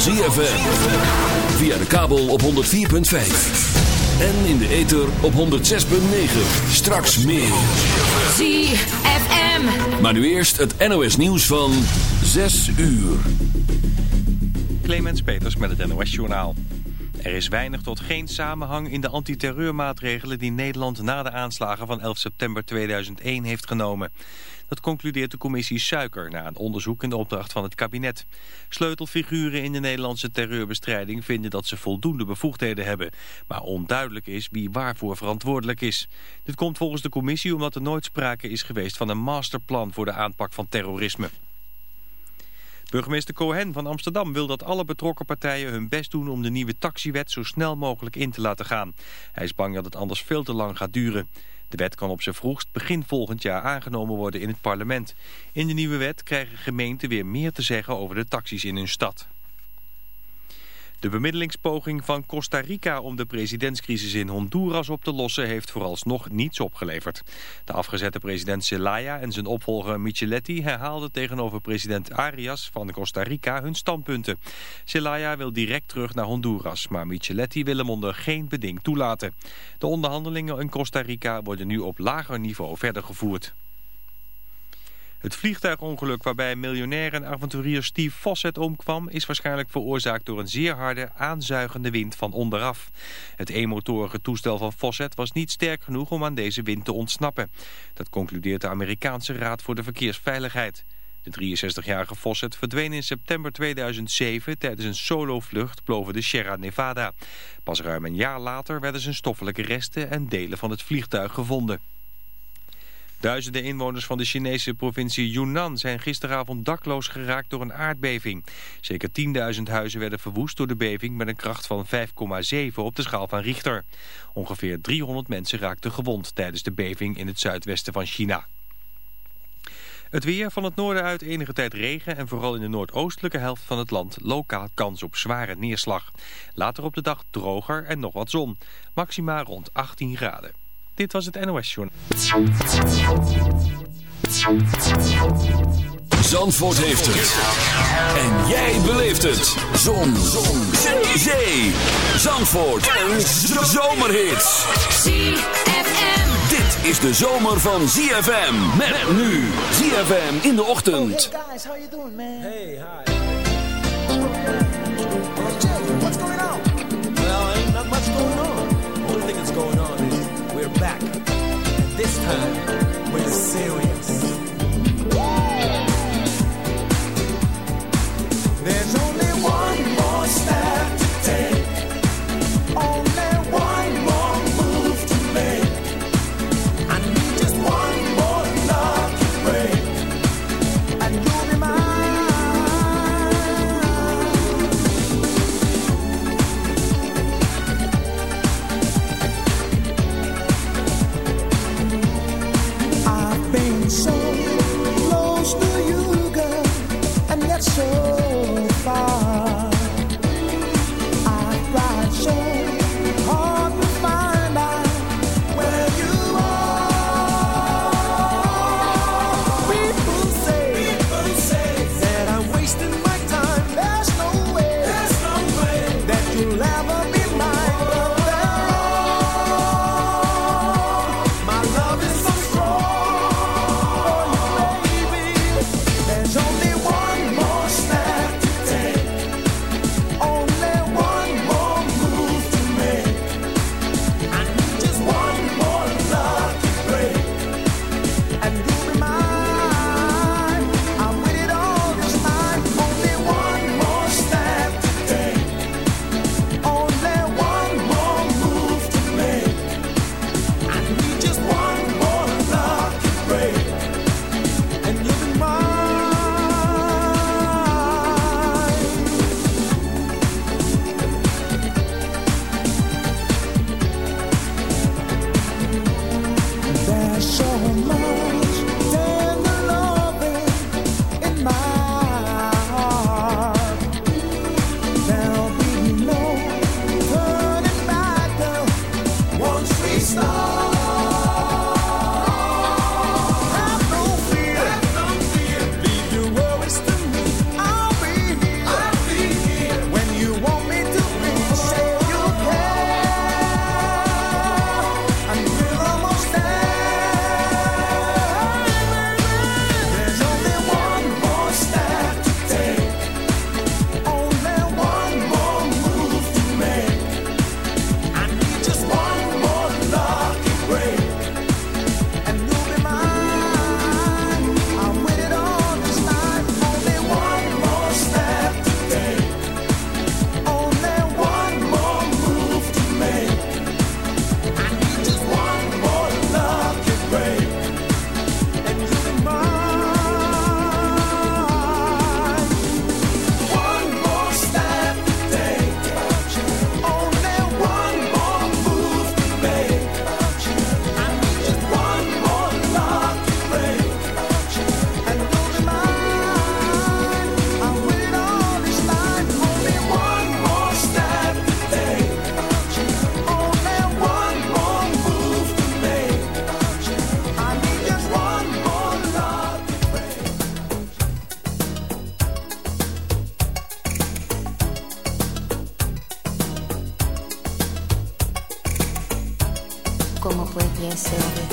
van ZFM. Via de kabel op 104.5. En in de ether op 106.9. Straks meer. ZFM. Maar nu eerst het NOS nieuws van 6 uur. Clemens Peters met het NOS Journaal. Er is weinig tot geen samenhang in de antiterreurmaatregelen die Nederland na de aanslagen van 11 september 2001 heeft genomen. Dat concludeert de commissie Suiker na een onderzoek in de opdracht van het kabinet. Sleutelfiguren in de Nederlandse terreurbestrijding vinden dat ze voldoende bevoegdheden hebben. Maar onduidelijk is wie waarvoor verantwoordelijk is. Dit komt volgens de commissie omdat er nooit sprake is geweest van een masterplan voor de aanpak van terrorisme. Burgemeester Cohen van Amsterdam wil dat alle betrokken partijen hun best doen om de nieuwe taxiwet zo snel mogelijk in te laten gaan. Hij is bang dat het anders veel te lang gaat duren. De wet kan op zijn vroegst begin volgend jaar aangenomen worden in het parlement. In de nieuwe wet krijgen gemeenten weer meer te zeggen over de taxis in hun stad. De bemiddelingspoging van Costa Rica om de presidentscrisis in Honduras op te lossen heeft vooralsnog niets opgeleverd. De afgezette president Zelaya en zijn opvolger Micheletti herhaalden tegenover president Arias van Costa Rica hun standpunten. Zelaya wil direct terug naar Honduras, maar Micheletti wil hem onder geen beding toelaten. De onderhandelingen in Costa Rica worden nu op lager niveau verder gevoerd. Het vliegtuigongeluk waarbij miljonair en avonturier Steve Fossett omkwam... is waarschijnlijk veroorzaakt door een zeer harde, aanzuigende wind van onderaf. Het eenmotorige toestel van Fossett was niet sterk genoeg om aan deze wind te ontsnappen. Dat concludeert de Amerikaanse Raad voor de Verkeersveiligheid. De 63-jarige Fossett verdween in september 2007 tijdens een solovlucht boven de Sierra Nevada. Pas ruim een jaar later werden zijn stoffelijke resten en delen van het vliegtuig gevonden. Duizenden inwoners van de Chinese provincie Yunnan zijn gisteravond dakloos geraakt door een aardbeving. Zeker 10.000 huizen werden verwoest door de beving met een kracht van 5,7 op de schaal van Richter. Ongeveer 300 mensen raakten gewond tijdens de beving in het zuidwesten van China. Het weer van het noorden uit enige tijd regen en vooral in de noordoostelijke helft van het land lokaal kans op zware neerslag. Later op de dag droger en nog wat zon. Maxima rond 18 graden. Dit was het NOS Journal. Zandvoort heeft het. En jij beleeft het. Zon. Zon. Zee. Zandvoort. Een zomerhit. ZFM. Dit is de zomer van ZFM. Met nu ZFM in de ochtend. Hey guys, how you doing, man? Hey, hi. This time, we're serious. myself.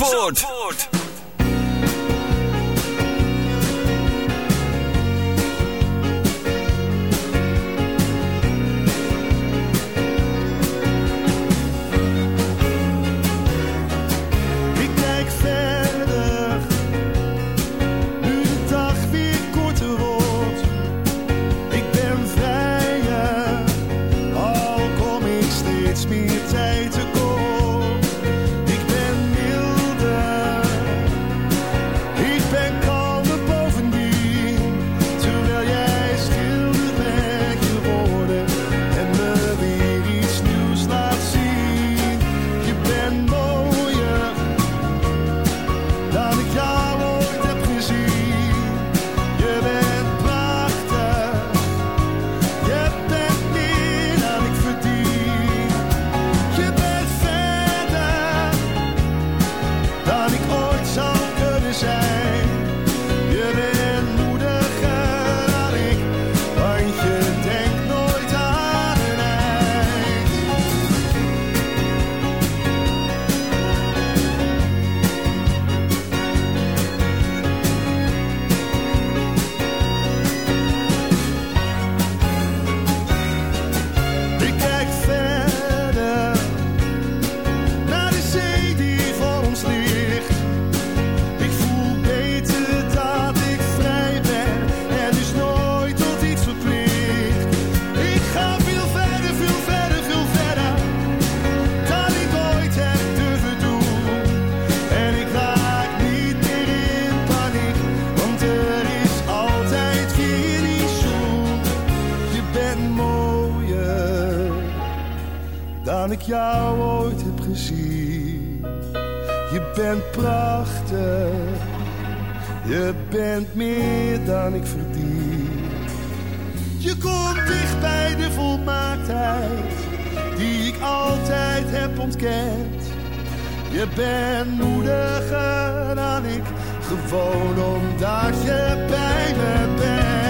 Zandvoort. Je bent meer dan ik verdien. Je komt dicht bij de volmaaktheid die ik altijd heb ontkend. Je bent moediger dan ik, gewoon omdat je bij me bent.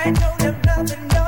Sky, don't have nothing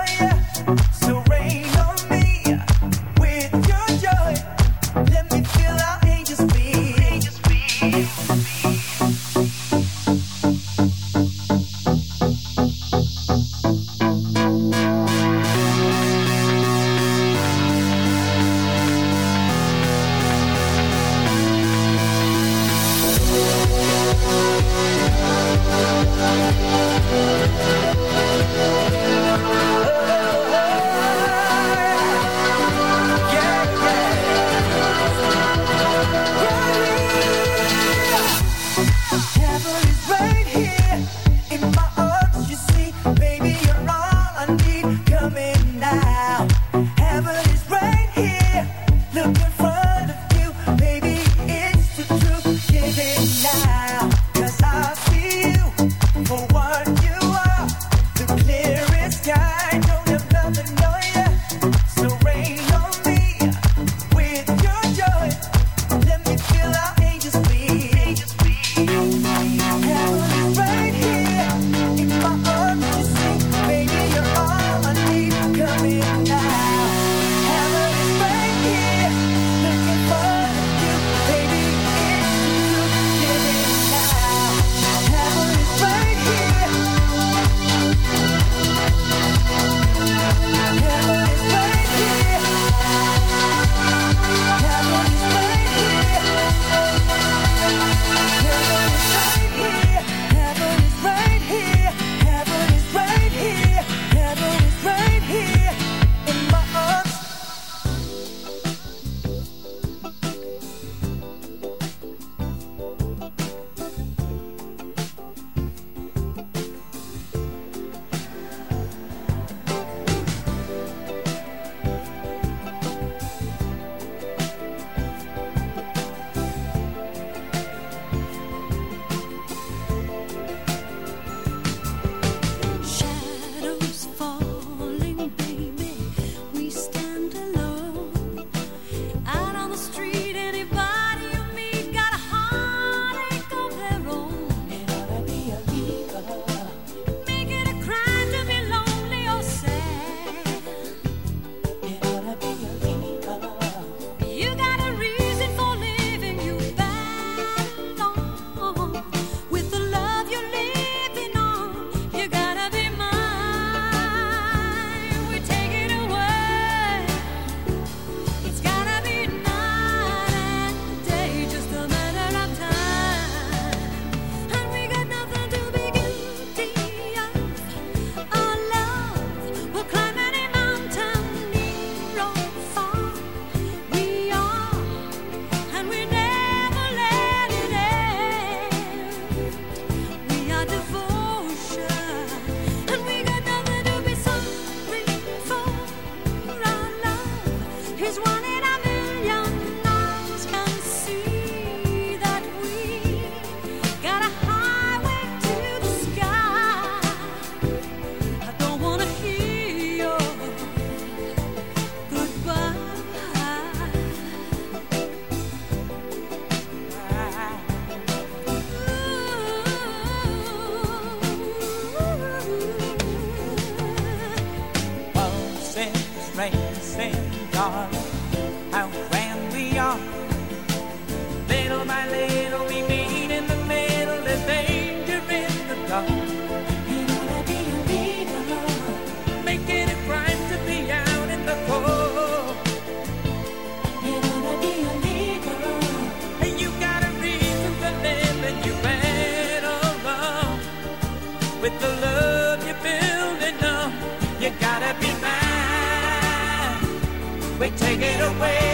get away.